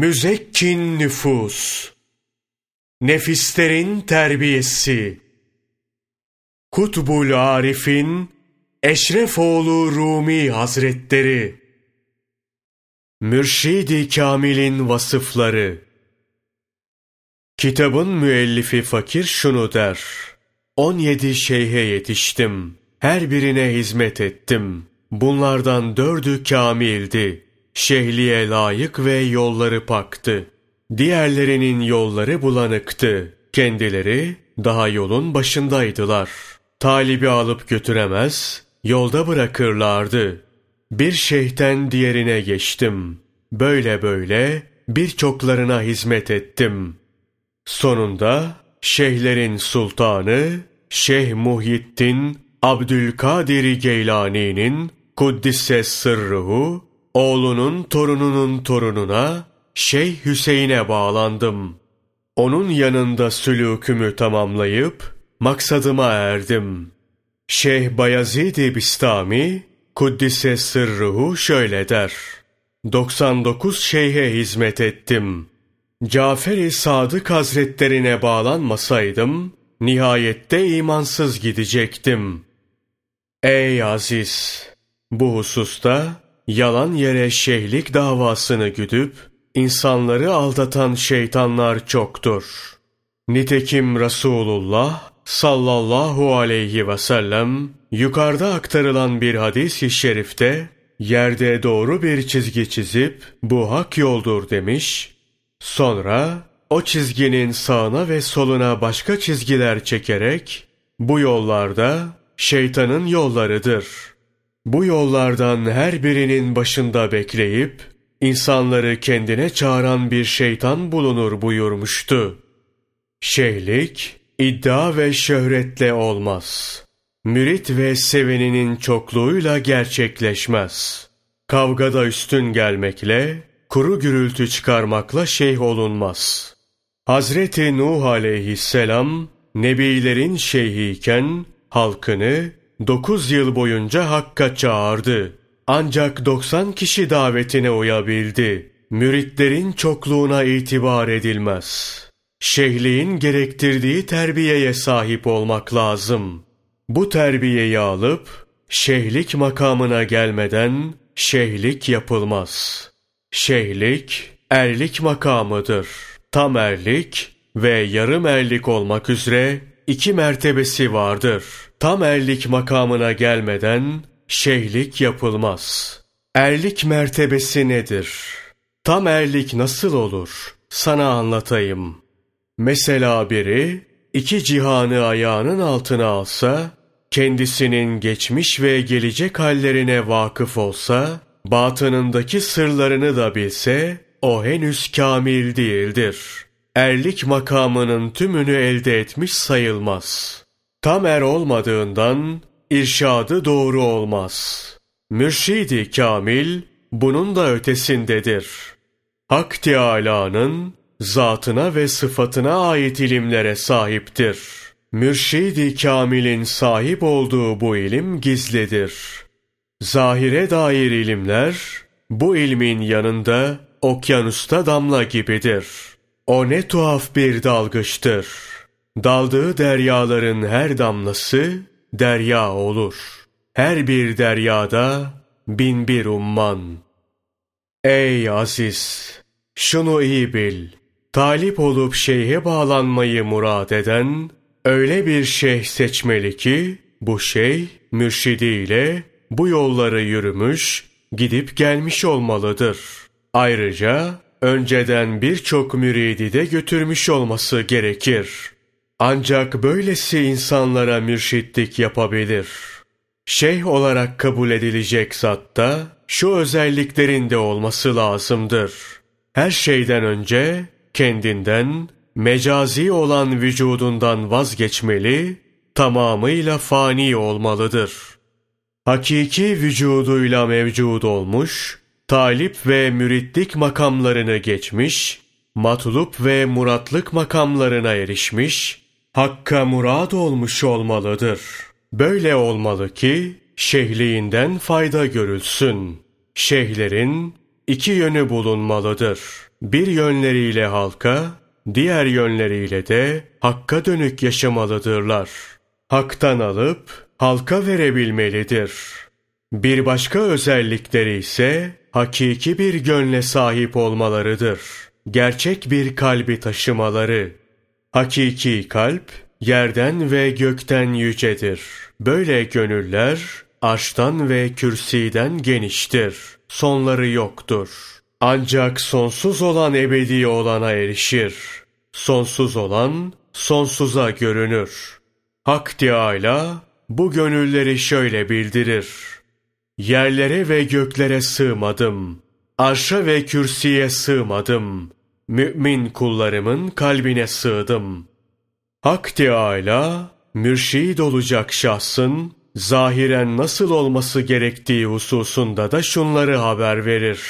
Müzekkin nüfus, nefislerin terbiyesi, Kutbul Arif'in Eşrefoğlu Rumi Hazretleri, Mürşidi Kamil'in vasıfları, Kitabın müellifi fakir şunu der, 17 şeyhe yetiştim, her birine hizmet ettim, bunlardan dördü kamildi.'' Şehliye layık ve yolları paktı. Diğerlerinin yolları bulanıktı. Kendileri daha yolun başındaydılar. Talibi alıp götüremez, yolda bırakırlardı. Bir şeyhten diğerine geçtim. Böyle böyle birçoklarına hizmet ettim. Sonunda şeyhlerin sultanı Şeyh Muhyiddin Abdülkadir Geylani'nin Kuddise sırruhu oğlunun torununun torununa Şeyh Hüseyin'e bağlandım. Onun yanında sülûkümü tamamlayıp maksadıma erdim. Şeyh Bayezid-i Bistami Kuddise sırruhu şöyle der. 99 şeyhe hizmet ettim. Cafer-i Sadık Hazretlerine bağlanmasaydım, nihayette imansız gidecektim. Ey aziz! Bu hususta yalan yere şeyhlik davasını güdüp, insanları aldatan şeytanlar çoktur. Nitekim Resulullah sallallahu aleyhi ve sellem yukarıda aktarılan bir hadis-i şerifte yerde doğru bir çizgi çizip bu hak yoldur demiş. Sonra o çizginin sağına ve soluna başka çizgiler çekerek bu yollarda şeytanın yollarıdır.'' Bu yollardan her birinin başında bekleyip, insanları kendine çağıran bir şeytan bulunur buyurmuştu. Şeyhlik, iddia ve şöhretle olmaz. Mürit ve seveninin çokluğuyla gerçekleşmez. Kavgada üstün gelmekle, kuru gürültü çıkarmakla şeyh olunmaz. Hazreti Nuh aleyhisselam, nebilerin şeyhiyken, halkını Dokuz yıl boyunca Hakk'a çağırdı. Ancak 90 kişi davetine uyabildi. Müritlerin çokluğuna itibar edilmez. Şeyhliğin gerektirdiği terbiyeye sahip olmak lazım. Bu terbiyeyi alıp, şeyhlik makamına gelmeden şeyhlik yapılmaz. Şeyhlik, erlik makamıdır. Tam erlik ve yarım erlik olmak üzere iki mertebesi vardır.'' Tam erlik makamına gelmeden şeyhlik yapılmaz. Erlik mertebesi nedir? Tam erlik nasıl olur? Sana anlatayım. Mesela biri iki cihanı ayağının altına alsa, kendisinin geçmiş ve gelecek hallerine vakıf olsa, batınındaki sırlarını da bilse, o henüz kamil değildir. Erlik makamının tümünü elde etmiş sayılmaz.'' Tam er olmadığından irşadı doğru olmaz. Mürşidi kamil bunun da ötesindedir. Hak Teâlâ'nın zatına ve sıfatına ait ilimlere sahiptir. Mürşidi kamilin sahip olduğu bu ilim gizlidir. Zahire dair ilimler bu ilmin yanında okyanusta damla gibidir. O ne tuhaf bir dalgıçtır.'' Daldığı deryaların her damlası derya olur. Her bir deryada bin bir umman. Ey aziz! Şunu iyi bil. Talip olup şeyhe bağlanmayı murad eden, öyle bir şeyh seçmeli ki, bu şeyh mürşidiyle bu yolları yürümüş, gidip gelmiş olmalıdır. Ayrıca önceden birçok müridi de götürmüş olması gerekir. Ancak böylesi insanlara mürşitlik yapabilir. Şeyh olarak kabul edilecek zatta şu özelliklerinde olması lazımdır. Her şeyden önce kendinden, mecazi olan vücudundan vazgeçmeli, tamamıyla fani olmalıdır. Hakiki vücuduyla mevcud olmuş, talip ve müritlik makamlarını geçmiş, matlup ve muratlık makamlarına erişmiş, Hakka murad olmuş olmalıdır. Böyle olmalı ki şehliğinden fayda görülsün. Şeyhlerin iki yönü bulunmalıdır. Bir yönleriyle halka, diğer yönleriyle de hakka dönük yaşamalıdırlar. Haktan alıp halka verebilmelidir. Bir başka özellikleri ise hakiki bir gönle sahip olmalarıdır. Gerçek bir kalbi taşımaları. Hakiki kalp yerden ve gökten yücedir. Böyle gönüller arştan ve kürsiden geniştir. Sonları yoktur. Ancak sonsuz olan ebedi olana erişir. Sonsuz olan sonsuza görünür. Hak Teâlâ bu gönülleri şöyle bildirir. Yerlere ve göklere sığmadım. Arşa ve kürsüye sığmadım. Mümin kullarımın kalbine sığdım. Hak Teâlâ, mürşid olacak şahsın, zahiren nasıl olması gerektiği hususunda da şunları haber verir.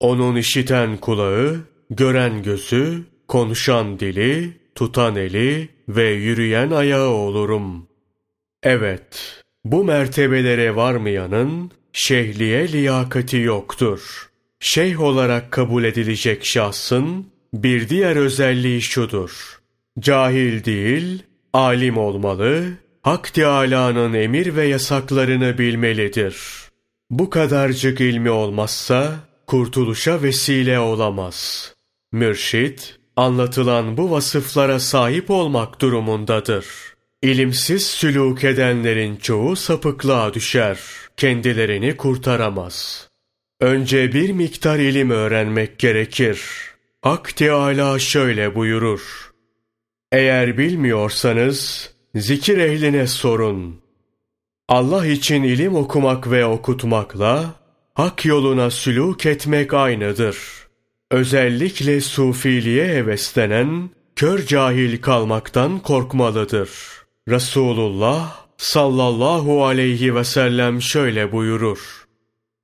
Onun işiten kulağı, gören gözü, konuşan dili, tutan eli ve yürüyen ayağı olurum. Evet, bu mertebelere varmayanın şehliye liyakati yoktur. Şeyh olarak kabul edilecek şahsın bir diğer özelliği şudur. Cahil değil, alim olmalı, Hak Teâlâ'nın emir ve yasaklarını bilmelidir. Bu kadarcık ilmi olmazsa kurtuluşa vesile olamaz. Mürşit, anlatılan bu vasıflara sahip olmak durumundadır. İlimsiz sülûk edenlerin çoğu sapıklığa düşer, kendilerini kurtaramaz. Önce bir miktar ilim öğrenmek gerekir. Hak Teâlâ şöyle buyurur. Eğer bilmiyorsanız, zikir ehline sorun. Allah için ilim okumak ve okutmakla, hak yoluna sülûk etmek aynıdır. Özellikle sufiliğe heveslenen, kör cahil kalmaktan korkmalıdır. Resulullah sallallahu aleyhi ve sellem şöyle buyurur.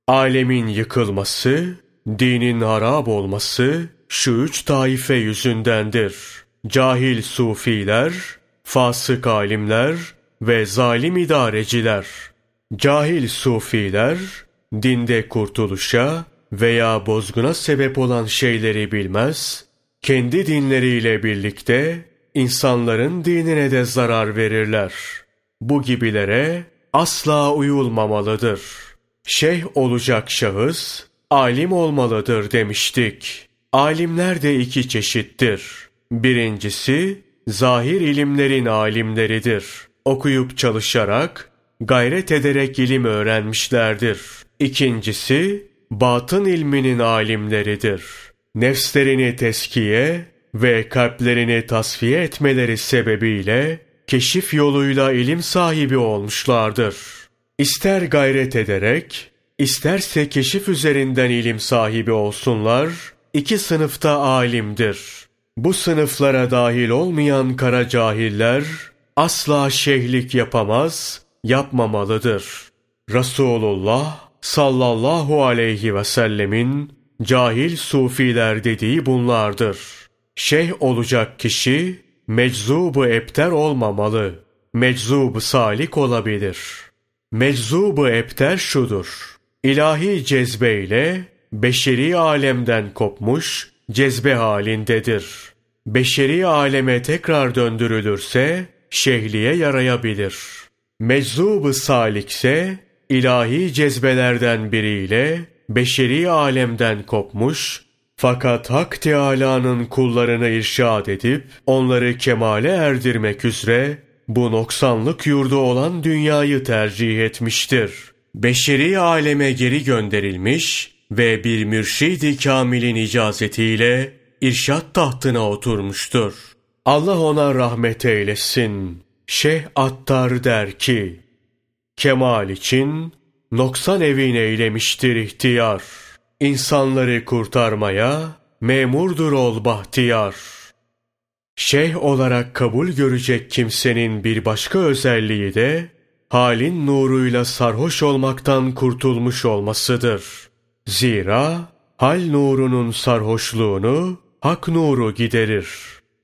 Alemin yıkılması, dinin harap olması şu üç taife yüzündendir. Cahil sufiler, fasık alimler ve zalim idareciler. Cahil sufiler, dinde kurtuluşa veya bozguna sebep olan şeyleri bilmez, kendi dinleriyle birlikte insanların dinine de zarar verirler. Bu gibilere asla uyulmamalıdır. Şeyh olacak şahıs, alim olmalıdır demiştik. Alimler de iki çeşittir. Birincisi, zahir ilimlerin alimleridir. Okuyup çalışarak, gayret ederek ilim öğrenmişlerdir. İkincisi, batın ilminin alimleridir. Nefslerini teskiye ve kalplerini tasfiye etmeleri sebebiyle keşif yoluyla ilim sahibi olmuşlardır. İster gayret ederek, isterse keşif üzerinden ilim sahibi olsunlar, iki sınıfta alimdir. Bu sınıflara dahil olmayan kara cahiller asla şeyhlik yapamaz, yapmamalıdır. Resulullah sallallahu aleyhi ve sellemin cahil sufiler dediği bunlardır. Şeyh olacak kişi meczubu epter olmamalı. Meczubu salik olabilir. Meczubu epter şudur. İlahi cezbeyle beşeri alemden kopmuş cezbe halindedir. Beşeri aleme tekrar döndürülürse şehliye yarayabilir. Meczubu salikse ilahi cezbelerden biriyle beşeri alemden kopmuş fakat Hak Teâlâ'nın kullarını irşad edip onları kemale erdirmek üzere bu noksanlık yurdu olan dünyayı tercih etmiştir. Beşeri aleme geri gönderilmiş ve bir mürşid-i kamilin icazetiyle irşat tahtına oturmuştur. Allah ona rahmet eylesin. Şeyh Attar der ki, Kemal için noksan evin eylemiştir ihtiyar. İnsanları kurtarmaya memurdur ol bahtiyar. Şeyh olarak kabul görecek kimsenin bir başka özelliği de halin nuruyla sarhoş olmaktan kurtulmuş olmasıdır. Zira hal nurunun sarhoşluğunu hak nuru giderir.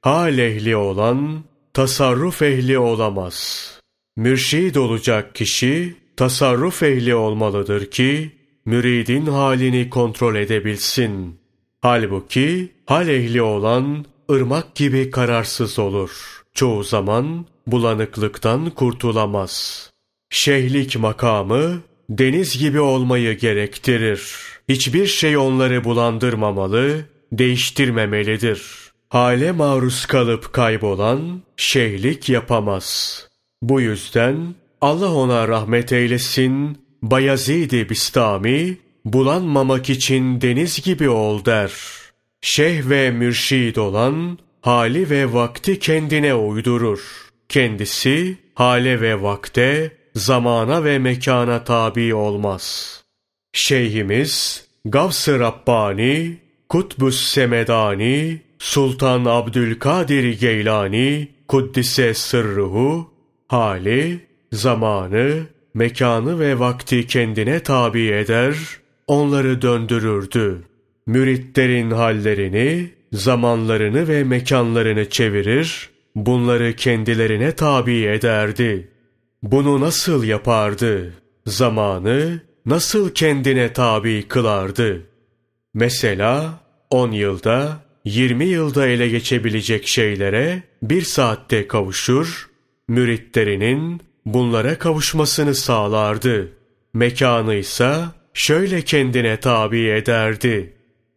Hal ehli olan tasarruf ehli olamaz. Mürşid olacak kişi tasarruf ehli olmalıdır ki müridin halini kontrol edebilsin. Halbuki hal ehli olan ırmak gibi kararsız olur. Çoğu zaman bulanıklıktan kurtulamaz. Şeyhlik makamı deniz gibi olmayı gerektirir. Hiçbir şey onları bulandırmamalı, değiştirmemelidir. Hale maruz kalıp kaybolan şeyhlik yapamaz. Bu yüzden Allah ona rahmet eylesin, Bayezid-i Bistami, bulanmamak için deniz gibi ol der. Şeyh ve mürşid olan, hali ve vakti kendine uydurur. Kendisi, hale ve vakte, zamana ve mekana tabi olmaz. Şeyhimiz, Gavs-ı Rabbani, Kutbus Semedani, Sultan Abdülkadir Geylani, Kuddise Sırruhu, hali, zamanı, mekanı ve vakti kendine tabi eder, onları döndürürdü. Müritlerin hallerini, zamanlarını ve mekanlarını çevirir, bunları kendilerine tabi ederdi. Bunu nasıl yapardı? Zamanı nasıl kendine tabi kılardı? Mesela 10 yılda, 20 yılda ele geçebilecek şeylere bir saatte kavuşur, müritlerinin bunlara kavuşmasını sağlardı. Mekanı ise şöyle kendine tabi ederdi.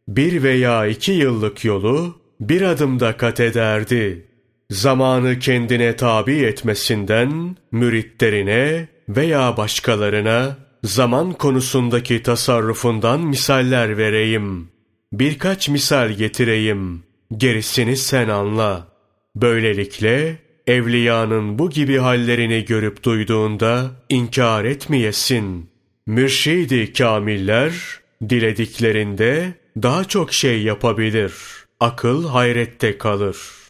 Bir veya iki yıllık yolu bir adımda kat ederdi. Zamanı kendine tabi etmesinden müritlerine veya başkalarına zaman konusundaki tasarrufundan misaller vereyim. Birkaç misal getireyim. Gerisini sen anla. Böylelikle evliyanın bu gibi hallerini görüp duyduğunda inkar etmeyesin. Mürşidi kamiller dilediklerinde daha çok şey yapabilir. Akıl hayrette kalır.''